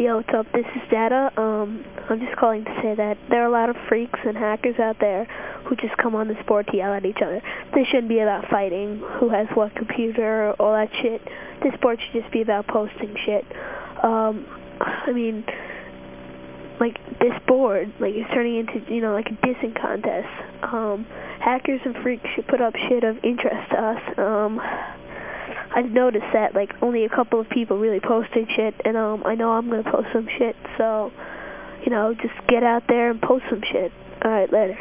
Yo, what's up? This is Data. Um, I'm just calling to say that there are a lot of phreaks and hackers out there who just come on this board to yell at each other. This shouldn't be about fighting, who has what computer, all that shit. This board should just be about posting shit. Um, I mean, like, this board, like, is turning into, you know, like a dissing contest. Um, hackers and phreaks should put up shit of interest to us. Um, I've noticed that, like, only a couple of people really posted shit, and, um, I know I'm going to post some shit, so, you know, just get out there and post some shit. Alright, later.